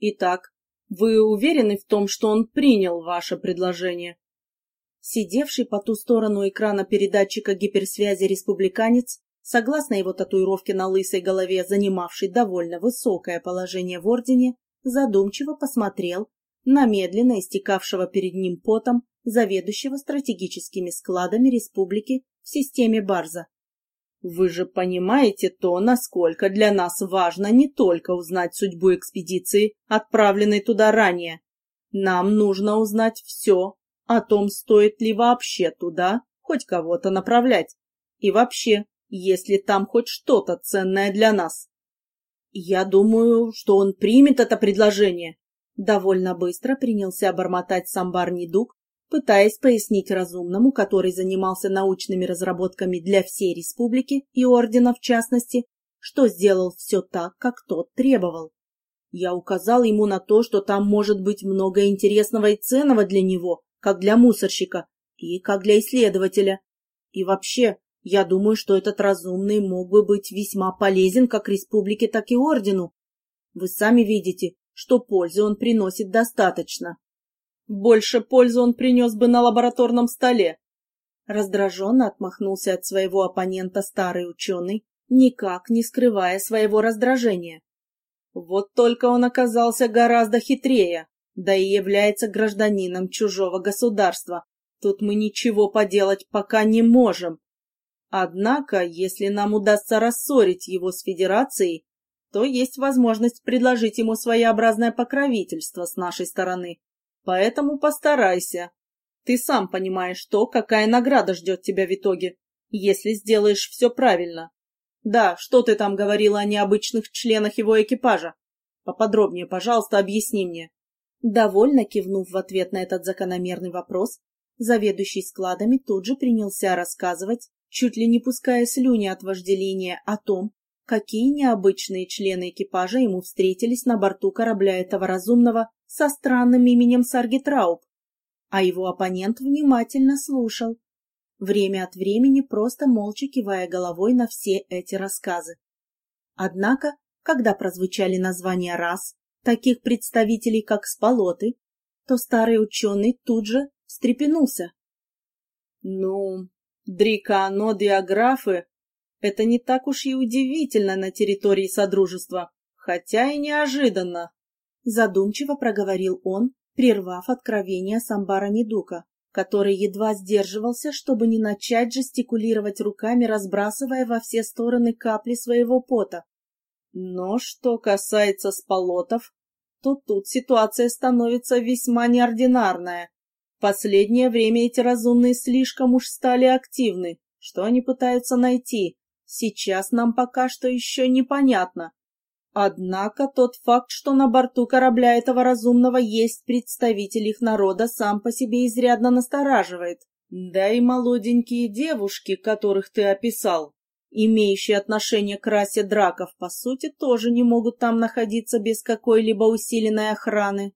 Итак, вы уверены в том, что он принял ваше предложение? Сидевший по ту сторону экрана передатчика гиперсвязи республиканец, согласно его татуировке на лысой голове, занимавший довольно высокое положение в ордене, задумчиво посмотрел на медленно истекавшего перед ним потом заведующего стратегическими складами республики в системе Барза. Вы же понимаете то, насколько для нас важно не только узнать судьбу экспедиции, отправленной туда ранее. Нам нужно узнать все о том, стоит ли вообще туда хоть кого-то направлять. И вообще, есть ли там хоть что-то ценное для нас. Я думаю, что он примет это предложение. Довольно быстро принялся бормотать самбар Недуг, пытаясь пояснить разумному, который занимался научными разработками для всей республики и ордена в частности, что сделал все так, как тот требовал. Я указал ему на то, что там может быть много интересного и ценного для него, как для мусорщика и как для исследователя. И вообще, я думаю, что этот разумный мог бы быть весьма полезен как республике, так и ордену. Вы сами видите, что пользы он приносит достаточно. Больше пользы он принес бы на лабораторном столе. Раздраженно отмахнулся от своего оппонента старый ученый, никак не скрывая своего раздражения. Вот только он оказался гораздо хитрее да и является гражданином чужого государства. Тут мы ничего поделать пока не можем. Однако, если нам удастся рассорить его с Федерацией, то есть возможность предложить ему своеобразное покровительство с нашей стороны. Поэтому постарайся. Ты сам понимаешь то, какая награда ждет тебя в итоге, если сделаешь все правильно. Да, что ты там говорила о необычных членах его экипажа? Поподробнее, пожалуйста, объясни мне. Довольно кивнув в ответ на этот закономерный вопрос, заведующий складами тут же принялся рассказывать, чуть ли не пуская слюни от вожделения, о том, какие необычные члены экипажа ему встретились на борту корабля этого разумного со странным именем Саргитрауб. А его оппонент внимательно слушал, время от времени просто молча кивая головой на все эти рассказы. Однако, когда прозвучали названия рас, таких представителей, как Спалоты, то старый ученый тут же встрепенулся. Ну, дриканодиаграфы — это не так уж и удивительно на территории Содружества, хотя и неожиданно. Задумчиво проговорил он, прервав откровение Самбара Недука, который едва сдерживался, чтобы не начать жестикулировать руками, разбрасывая во все стороны капли своего пота. Но что касается сполотов, то тут ситуация становится весьма неординарная. В последнее время эти разумные слишком уж стали активны. Что они пытаются найти? Сейчас нам пока что еще непонятно. Однако тот факт, что на борту корабля этого разумного есть представитель их народа, сам по себе изрядно настораживает. Да и молоденькие девушки, которых ты описал, имеющие отношение к расе драков, по сути, тоже не могут там находиться без какой-либо усиленной охраны.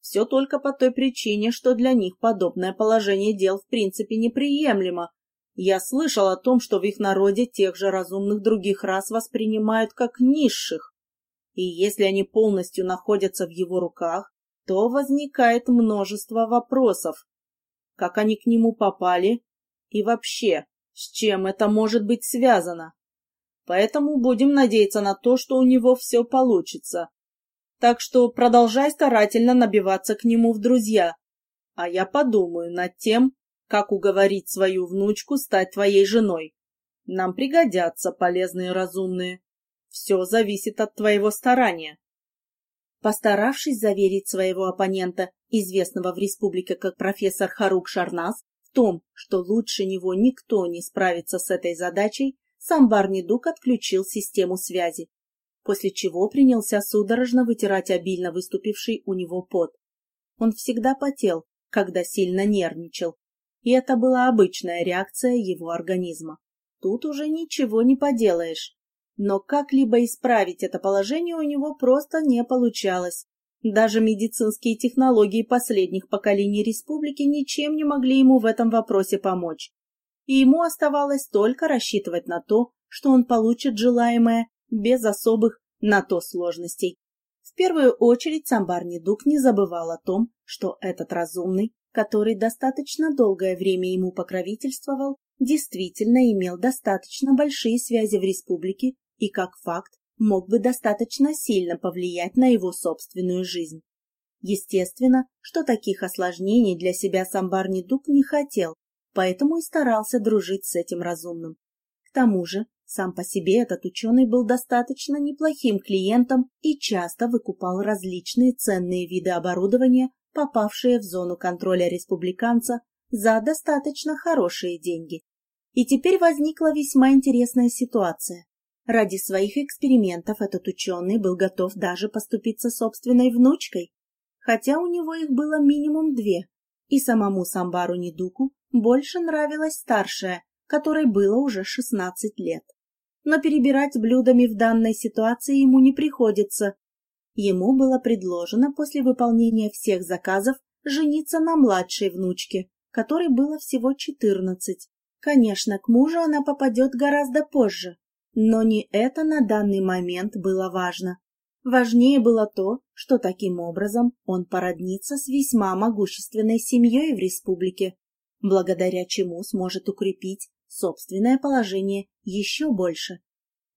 Все только по той причине, что для них подобное положение дел в принципе неприемлемо. Я слышал о том, что в их народе тех же разумных других рас воспринимают как низших. И если они полностью находятся в его руках, то возникает множество вопросов. Как они к нему попали? И вообще, с чем это может быть связано. Поэтому будем надеяться на то, что у него все получится. Так что продолжай старательно набиваться к нему в друзья. А я подумаю над тем, как уговорить свою внучку стать твоей женой. Нам пригодятся полезные разумные. Все зависит от твоего старания. Постаравшись заверить своего оппонента, известного в республике как профессор Харук Шарнас, в том, что лучше него никто не справится с этой задачей, сам Барнидук отключил систему связи, после чего принялся судорожно вытирать обильно выступивший у него пот. Он всегда потел, когда сильно нервничал, и это была обычная реакция его организма. Тут уже ничего не поделаешь. Но как-либо исправить это положение у него просто не получалось. Даже медицинские технологии последних поколений республики ничем не могли ему в этом вопросе помочь. И ему оставалось только рассчитывать на то, что он получит желаемое без особых на то сложностей. В первую очередь Самбар Недук не забывал о том, что этот разумный, который достаточно долгое время ему покровительствовал, действительно имел достаточно большие связи в республике и, как факт, мог бы достаточно сильно повлиять на его собственную жизнь. Естественно, что таких осложнений для себя Самбар Недук не хотел, поэтому и старался дружить с этим разумным. К тому же, сам по себе этот ученый был достаточно неплохим клиентом и часто выкупал различные ценные виды оборудования, попавшие в зону контроля республиканца, за достаточно хорошие деньги. И теперь возникла весьма интересная ситуация. Ради своих экспериментов этот ученый был готов даже поступиться собственной внучкой, хотя у него их было минимум две, и самому Самбару Недуку больше нравилась старшая, которой было уже 16 лет но перебирать блюдами в данной ситуации ему не приходится. Ему было предложено после выполнения всех заказов жениться на младшей внучке, которой было всего 14. Конечно, к мужу она попадет гораздо позже, но не это на данный момент было важно. Важнее было то, что таким образом он породнится с весьма могущественной семьей в республике, благодаря чему сможет укрепить собственное положение еще больше.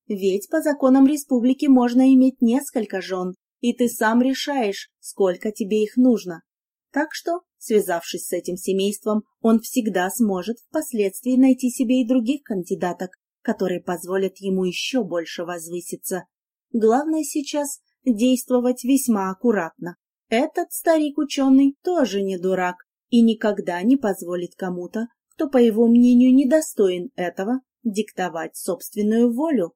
Ведь по законам республики можно иметь несколько жен, и ты сам решаешь, сколько тебе их нужно. Так что, связавшись с этим семейством, он всегда сможет впоследствии найти себе и других кандидаток, которые позволят ему еще больше возвыситься. Главное сейчас действовать весьма аккуратно. Этот старик-ученый тоже не дурак и никогда не позволит кому-то кто, по его мнению, недостоин этого, диктовать собственную волю.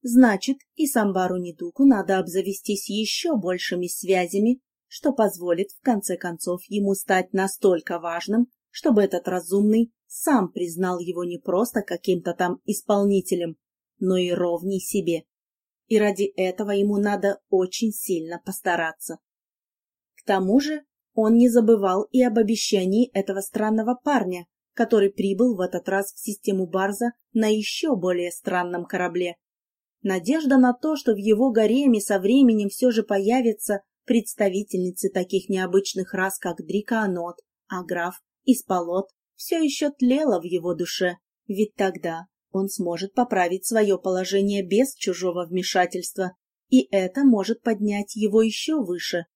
Значит, и Самбару Нидуку надо обзавестись еще большими связями, что позволит, в конце концов, ему стать настолько важным, чтобы этот разумный сам признал его не просто каким-то там исполнителем, но и ровней себе. И ради этого ему надо очень сильно постараться. К тому же он не забывал и об обещании этого странного парня, который прибыл в этот раз в систему Барза на еще более странном корабле. Надежда на то, что в его гареме со временем все же появятся представительницы таких необычных рас, как Дрикоанот, Аграф и Спалот, все еще тлела в его душе, ведь тогда он сможет поправить свое положение без чужого вмешательства, и это может поднять его еще выше,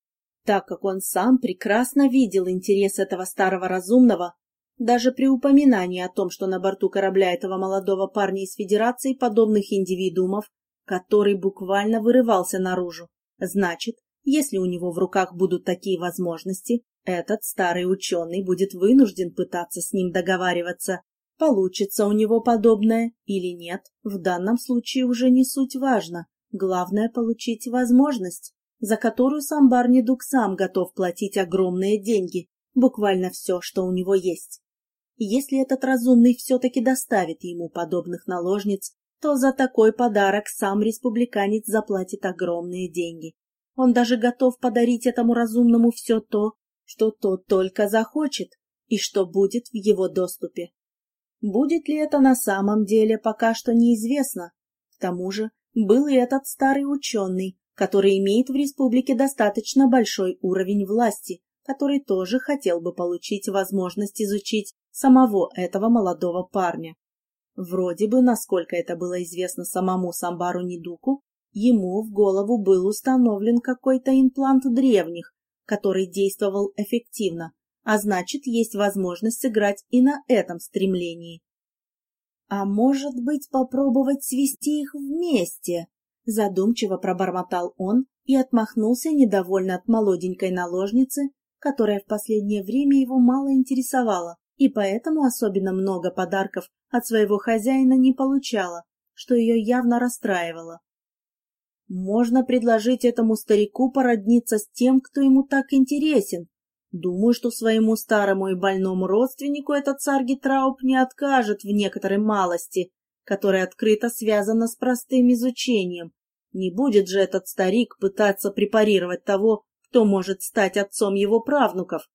так как он сам прекрасно видел интерес этого старого разумного даже при упоминании о том, что на борту корабля этого молодого парня из Федерации подобных индивидуумов, который буквально вырывался наружу. Значит, если у него в руках будут такие возможности, этот старый ученый будет вынужден пытаться с ним договариваться. Получится у него подобное или нет, в данном случае уже не суть важно. Главное — получить возможность, за которую сам Барнидук сам готов платить огромные деньги, буквально все, что у него есть если этот разумный все-таки доставит ему подобных наложниц, то за такой подарок сам республиканец заплатит огромные деньги. Он даже готов подарить этому разумному все то, что тот только захочет и что будет в его доступе. Будет ли это на самом деле, пока что неизвестно. К тому же был и этот старый ученый, который имеет в республике достаточно большой уровень власти, который тоже хотел бы получить возможность изучить самого этого молодого парня. Вроде бы, насколько это было известно самому Самбару Нидуку, ему в голову был установлен какой-то имплант древних, который действовал эффективно, а значит, есть возможность сыграть и на этом стремлении. А может быть, попробовать свести их вместе? Задумчиво пробормотал он и отмахнулся недовольно от молоденькой наложницы, которая в последнее время его мало интересовала и поэтому особенно много подарков от своего хозяина не получала, что ее явно расстраивало. Можно предложить этому старику породниться с тем, кто ему так интересен. Думаю, что своему старому и больному родственнику этот царь Трауп не откажет в некоторой малости, которая открыто связана с простым изучением. Не будет же этот старик пытаться препарировать того, кто может стать отцом его правнуков.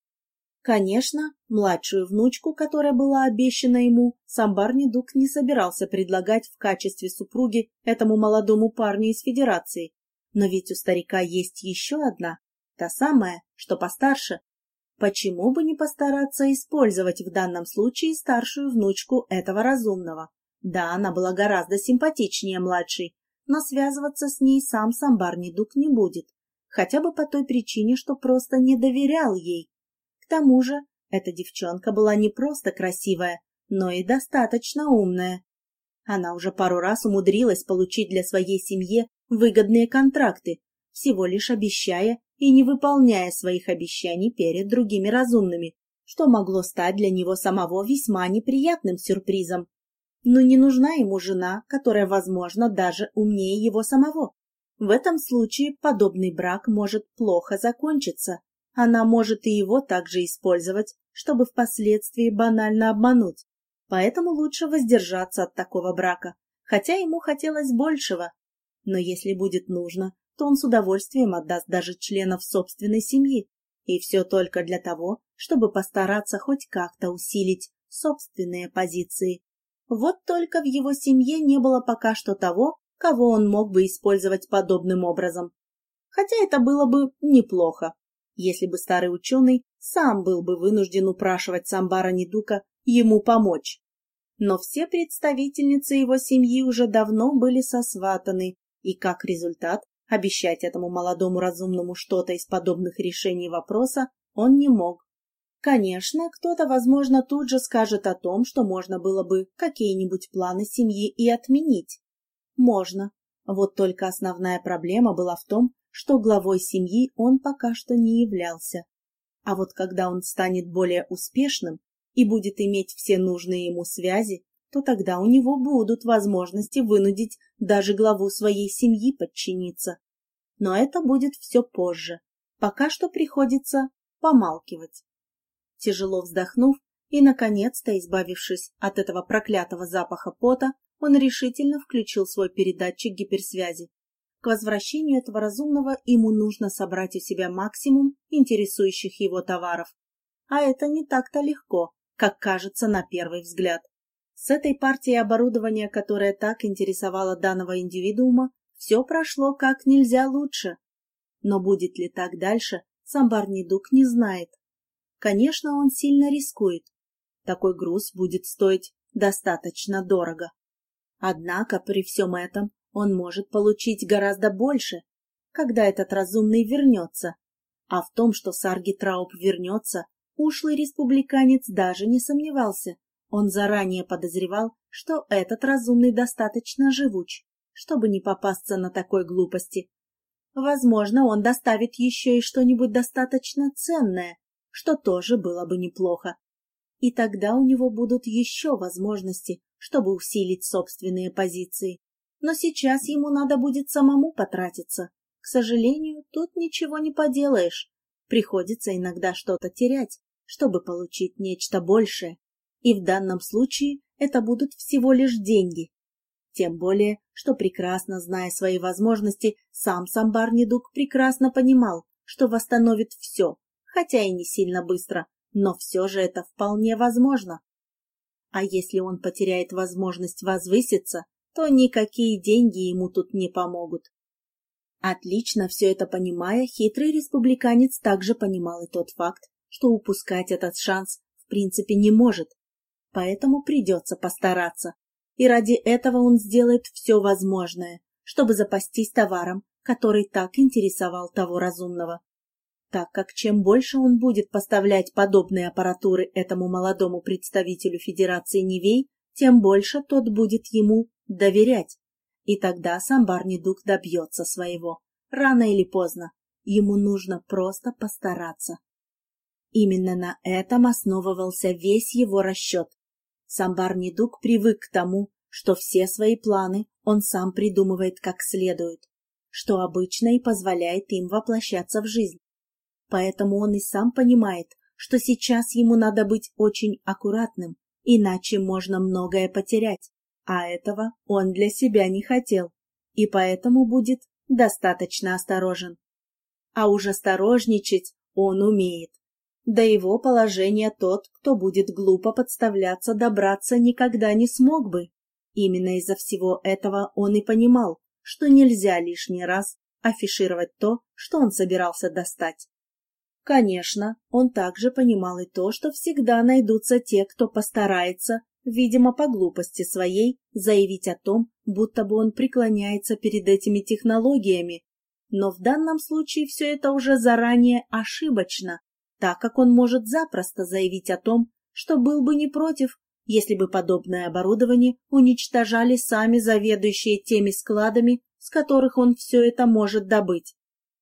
Конечно, младшую внучку, которая была обещана ему, сам Барнидук не собирался предлагать в качестве супруги этому молодому парню из Федерации. Но ведь у старика есть еще одна, та самая, что постарше. Почему бы не постараться использовать в данном случае старшую внучку этого разумного? Да, она была гораздо симпатичнее младшей, но связываться с ней сам Самбар Недук не будет, хотя бы по той причине, что просто не доверял ей. К тому же, эта девчонка была не просто красивая, но и достаточно умная. Она уже пару раз умудрилась получить для своей семьи выгодные контракты, всего лишь обещая и не выполняя своих обещаний перед другими разумными, что могло стать для него самого весьма неприятным сюрпризом. Но не нужна ему жена, которая, возможно, даже умнее его самого. В этом случае подобный брак может плохо закончиться. Она может и его также использовать, чтобы впоследствии банально обмануть. Поэтому лучше воздержаться от такого брака, хотя ему хотелось большего. Но если будет нужно, то он с удовольствием отдаст даже членов собственной семьи. И все только для того, чтобы постараться хоть как-то усилить собственные позиции. Вот только в его семье не было пока что того, кого он мог бы использовать подобным образом. Хотя это было бы неплохо, если бы старый ученый сам был бы вынужден упрашивать Самбара Недука ему помочь. Но все представительницы его семьи уже давно были сосватаны, и как результат обещать этому молодому разумному что-то из подобных решений вопроса он не мог. Конечно, кто-то, возможно, тут же скажет о том, что можно было бы какие-нибудь планы семьи и отменить. Можно. Вот только основная проблема была в том, что главой семьи он пока что не являлся. А вот когда он станет более успешным и будет иметь все нужные ему связи, то тогда у него будут возможности вынудить даже главу своей семьи подчиниться. Но это будет все позже. Пока что приходится помалкивать. Тяжело вздохнув и, наконец-то, избавившись от этого проклятого запаха пота, он решительно включил свой передатчик гиперсвязи. К возвращению этого разумного ему нужно собрать у себя максимум интересующих его товаров. А это не так-то легко, как кажется на первый взгляд. С этой партией оборудования, которая так интересовала данного индивидуума, все прошло как нельзя лучше. Но будет ли так дальше, сам Барнидук не знает. Конечно, он сильно рискует. Такой груз будет стоить достаточно дорого. Однако при всем этом он может получить гораздо больше, когда этот разумный вернется. А в том, что Сарги Трауп вернется, ушлый республиканец даже не сомневался. Он заранее подозревал, что этот разумный достаточно живуч, чтобы не попасться на такой глупости. Возможно, он доставит еще и что-нибудь достаточно ценное, что тоже было бы неплохо. И тогда у него будут еще возможности, чтобы усилить собственные позиции. Но сейчас ему надо будет самому потратиться. К сожалению, тут ничего не поделаешь. Приходится иногда что-то терять, чтобы получить нечто большее. И в данном случае это будут всего лишь деньги. Тем более, что прекрасно зная свои возможности, сам Самбар Недуг прекрасно понимал, что восстановит все, хотя и не сильно быстро, но все же это вполне возможно. А если он потеряет возможность возвыситься, то никакие деньги ему тут не помогут. Отлично все это понимая, хитрый республиканец также понимал и тот факт, что упускать этот шанс в принципе не может, поэтому придется постараться. И ради этого он сделает все возможное, чтобы запастись товаром, который так интересовал того разумного так как чем больше он будет поставлять подобные аппаратуры этому молодому представителю Федерации Невей, тем больше тот будет ему доверять. И тогда сам Барнидук добьется своего. Рано или поздно. Ему нужно просто постараться. Именно на этом основывался весь его расчет. Сам Барнидук привык к тому, что все свои планы он сам придумывает как следует, что обычно и позволяет им воплощаться в жизнь. Поэтому он и сам понимает, что сейчас ему надо быть очень аккуратным, иначе можно многое потерять, а этого он для себя не хотел, и поэтому будет достаточно осторожен. А уж осторожничать он умеет. До его положения тот, кто будет глупо подставляться, добраться никогда не смог бы. Именно из-за всего этого он и понимал, что нельзя лишний раз афишировать то, что он собирался достать. Конечно, он также понимал и то, что всегда найдутся те, кто постарается, видимо, по глупости своей, заявить о том, будто бы он преклоняется перед этими технологиями. Но в данном случае все это уже заранее ошибочно, так как он может запросто заявить о том, что был бы не против, если бы подобное оборудование уничтожали сами заведующие теми складами, с которых он все это может добыть.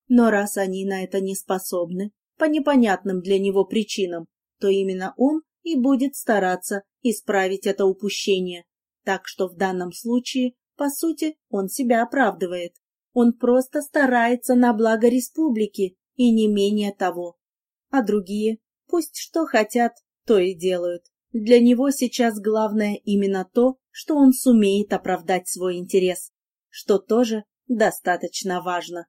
Но раз они на это не способны, по непонятным для него причинам, то именно он и будет стараться исправить это упущение. Так что в данном случае, по сути, он себя оправдывает. Он просто старается на благо республики и не менее того. А другие, пусть что хотят, то и делают. Для него сейчас главное именно то, что он сумеет оправдать свой интерес, что тоже достаточно важно.